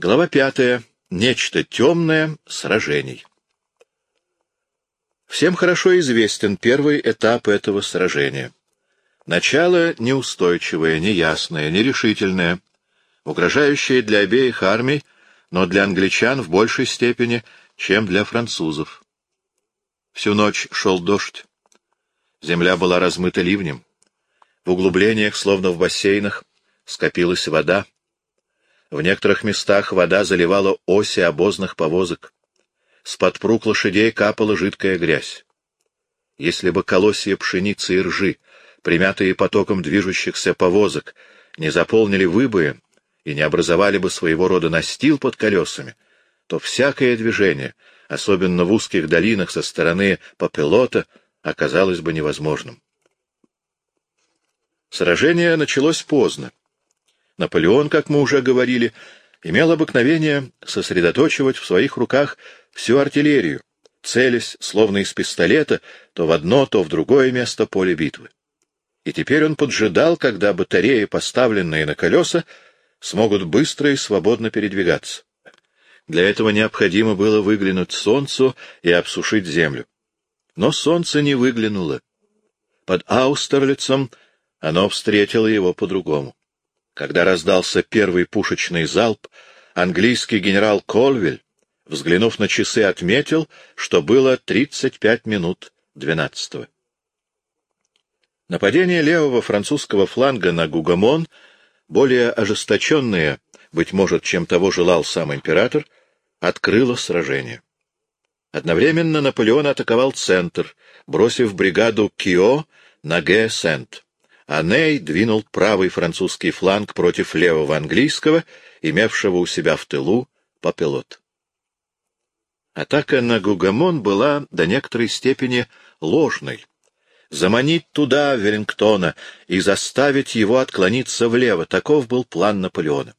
Глава пятая. Нечто темное сражений. Всем хорошо известен первый этап этого сражения. Начало неустойчивое, неясное, нерешительное, угрожающее для обеих армий, но для англичан в большей степени, чем для французов. Всю ночь шел дождь. Земля была размыта ливнем. В углублениях, словно в бассейнах, скопилась вода. В некоторых местах вода заливала оси обозных повозок. С подпруг лошадей капала жидкая грязь. Если бы колосья пшеницы и ржи, примятые потоком движущихся повозок, не заполнили выбои и не образовали бы своего рода настил под колесами, то всякое движение, особенно в узких долинах со стороны Папелота, оказалось бы невозможным. Сражение началось поздно. Наполеон, как мы уже говорили, имел обыкновение сосредоточивать в своих руках всю артиллерию, целясь, словно из пистолета, то в одно, то в другое место поля битвы. И теперь он поджидал, когда батареи, поставленные на колеса, смогут быстро и свободно передвигаться. Для этого необходимо было выглянуть солнцу и обсушить землю. Но солнце не выглянуло. Под Аустерлицем оно встретило его по-другому. Когда раздался первый пушечный залп, английский генерал Колвиль, взглянув на часы, отметил, что было 35 минут 12 Нападение левого французского фланга на Гугамон, более ожесточенное, быть может, чем того желал сам император, открыло сражение. Одновременно Наполеон атаковал центр, бросив бригаду Кио на Ге-Сент а Ней двинул правый французский фланг против левого английского, имевшего у себя в тылу Папелот. Атака на Гугамон была до некоторой степени ложной. Заманить туда Веллингтона и заставить его отклониться влево — таков был план Наполеона.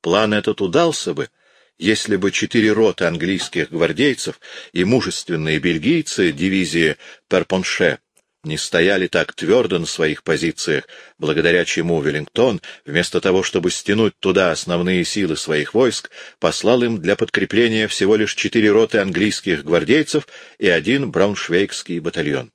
План этот удался бы, если бы четыре роты английских гвардейцев и мужественные бельгийцы дивизии Перпонше не стояли так твердо на своих позициях, благодаря чему Веллингтон, вместо того, чтобы стянуть туда основные силы своих войск, послал им для подкрепления всего лишь четыре роты английских гвардейцев и один брауншвейгский батальон.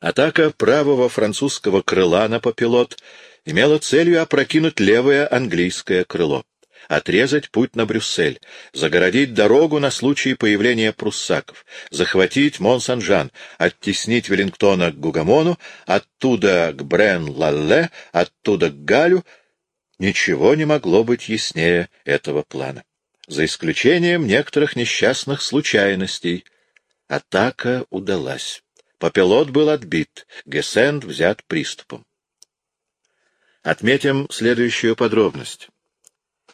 Атака правого французского крыла на попилот имела целью опрокинуть левое английское крыло отрезать путь на Брюссель, загородить дорогу на случай появления пруссаков, захватить Мон-Сан-Жан, оттеснить Веллингтона к Гугамону, оттуда к Брен-Лалле, оттуда к Галю. Ничего не могло быть яснее этого плана. За исключением некоторых несчастных случайностей. Атака удалась. Попелот был отбит, Гессенд взят приступом. Отметим следующую подробность.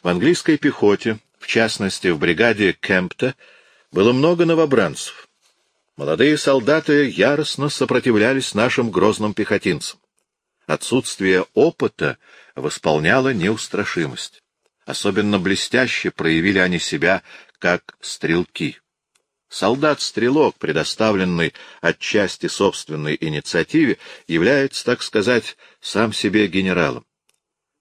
В английской пехоте, в частности в бригаде Кемпта, было много новобранцев. Молодые солдаты яростно сопротивлялись нашим грозным пехотинцам. Отсутствие опыта восполняло неустрашимость. Особенно блестяще проявили они себя как стрелки. Солдат-стрелок, предоставленный отчасти собственной инициативе, является, так сказать, сам себе генералом.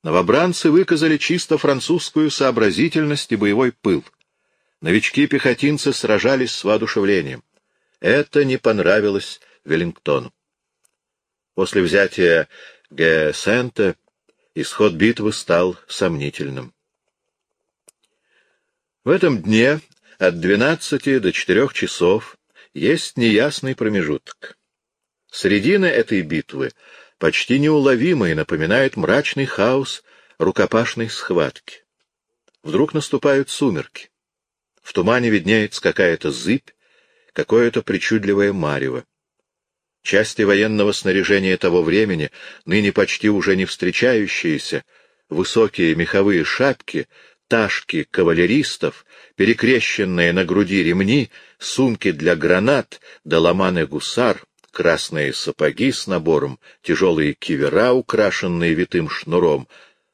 Новобранцы выказали чисто французскую сообразительность и боевой пыл. Новички-пехотинцы сражались с воодушевлением. Это не понравилось Веллингтону. После взятия Гессента исход битвы стал сомнительным. В этом дне от 12 до 4 часов есть неясный промежуток. Средина этой битвы почти неуловимо и напоминает мрачный хаос рукопашной схватки. Вдруг наступают сумерки. В тумане виднеется какая-то зыбь, какое-то причудливое марево. Части военного снаряжения того времени, ныне почти уже не встречающиеся, высокие меховые шапки, ташки кавалеристов, перекрещенные на груди ремни, сумки для гранат, доломаны гусар, красные сапоги с набором, тяжелые кивера, украшенные витым шнуром,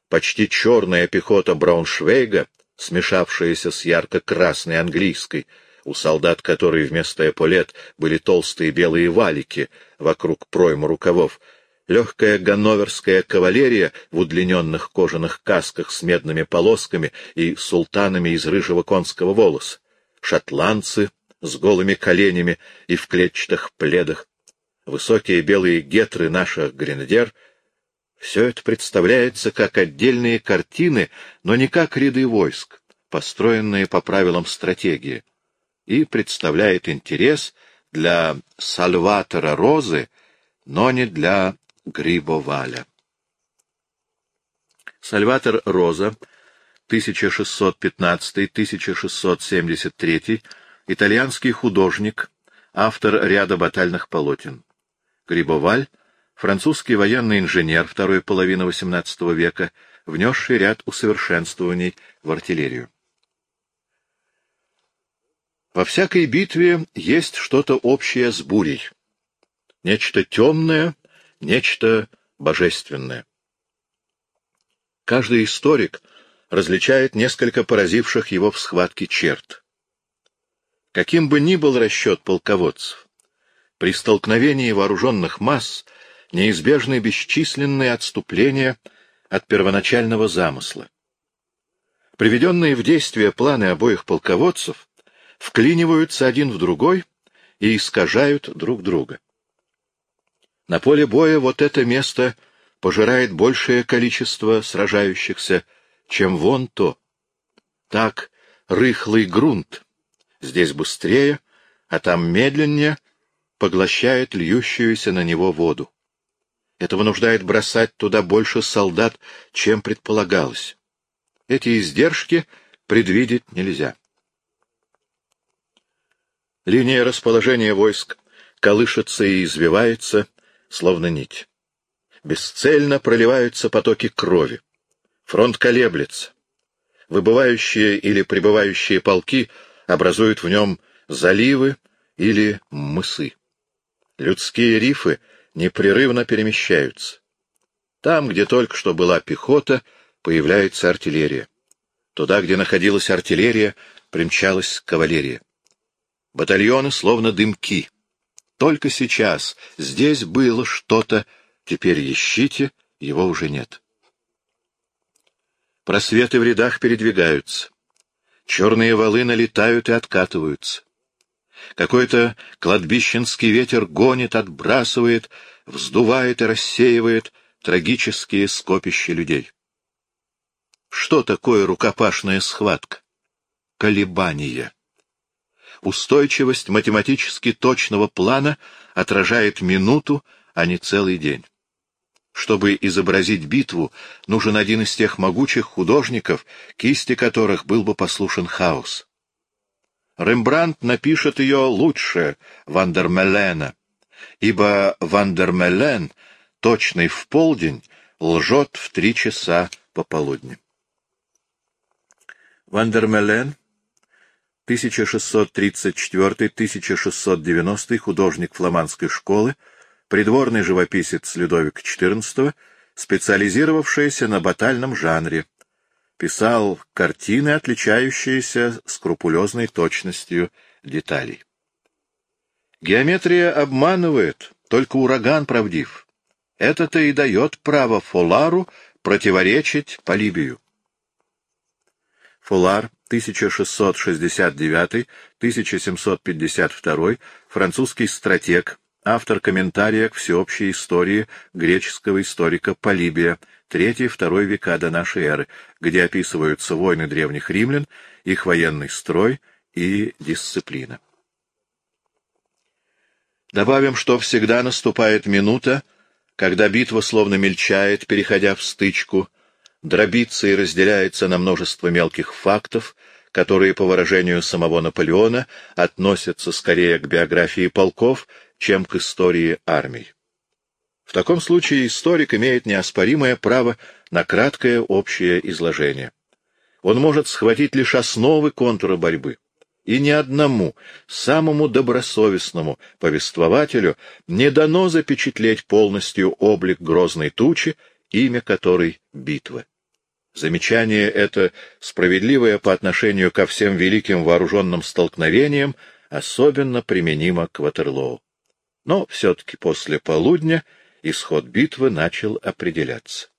почти черная пехота Брауншвейга, смешавшаяся с ярко-красной английской, у солдат которой вместо эполет были толстые белые валики вокруг пройма рукавов, легкая ганноверская кавалерия в удлиненных кожаных касках с медными полосками и султанами из рыжего конского волоса, шотландцы с голыми коленями и в клетчатых пледах, высокие белые гетры наших гренадер — все это представляется как отдельные картины, но не как ряды войск, построенные по правилам стратегии, и представляет интерес для Сальватора Розы, но не для Грибоваля. Сальватор Роза, 1615-1673, итальянский художник, автор ряда батальных полотен. Грибоваль — французский военный инженер второй половины XVIII века, внесший ряд усовершенствований в артиллерию. Во всякой битве есть что-то общее с бурей. Нечто темное, нечто божественное. Каждый историк различает несколько поразивших его в схватке черт. Каким бы ни был расчет полководцев, при столкновении вооруженных масс неизбежны бесчисленные отступления от первоначального замысла. Приведенные в действие планы обоих полководцев вклиниваются один в другой и искажают друг друга. На поле боя вот это место пожирает большее количество сражающихся, чем вон то. Так рыхлый грунт здесь быстрее, а там медленнее поглощает льющуюся на него воду. Это вынуждает бросать туда больше солдат, чем предполагалось. Эти издержки предвидеть нельзя. Линия расположения войск колышется и извивается, словно нить. Бесцельно проливаются потоки крови. Фронт колеблется. Выбывающие или прибывающие полки образуют в нем заливы или мысы. Людские рифы — непрерывно перемещаются. Там, где только что была пехота, появляется артиллерия. Туда, где находилась артиллерия, примчалась кавалерия. Батальоны словно дымки. Только сейчас здесь было что-то, теперь ищите, его уже нет. Просветы в рядах передвигаются. Черные валы налетают и откатываются. Какой-то кладбищенский ветер гонит, отбрасывает, вздувает и рассеивает трагические скопища людей. Что такое рукопашная схватка? Колебание. Устойчивость математически точного плана отражает минуту, а не целый день. Чтобы изобразить битву, нужен один из тех могучих художников, кисти которых был бы послушен хаос. Рембрандт напишет ее лучше Вандермелена, ибо Вандермелен, точный в полдень, лжет в три часа пополудни. Вандермелен, 1634-1690, художник фламандской школы, придворный живописец Людовика XIV, специализировавшийся на батальном жанре, писал картины, отличающиеся скрупулезной точностью деталей. Геометрия обманывает, только ураган правдив. Это-то и дает право Фолару противоречить Полибию. Фолар, 1669-1752, французский стратег, автор комментария к всеобщей истории греческого историка Полибия, III-II века до нашей эры, где описываются войны древних римлян, их военный строй и дисциплина. Добавим, что всегда наступает минута, когда битва словно мельчает, переходя в стычку, дробится и разделяется на множество мелких фактов, которые, по выражению самого Наполеона, относятся скорее к биографии полков, чем к истории армий. В таком случае историк имеет неоспоримое право на краткое общее изложение. Он может схватить лишь основы контура борьбы. И ни одному, самому добросовестному повествователю не дано запечатлеть полностью облик грозной тучи, имя которой — битва. Замечание это, справедливое по отношению ко всем великим вооруженным столкновениям, особенно применимо к Ватерлоу. Но все-таки после полудня исход битвы начал определяться.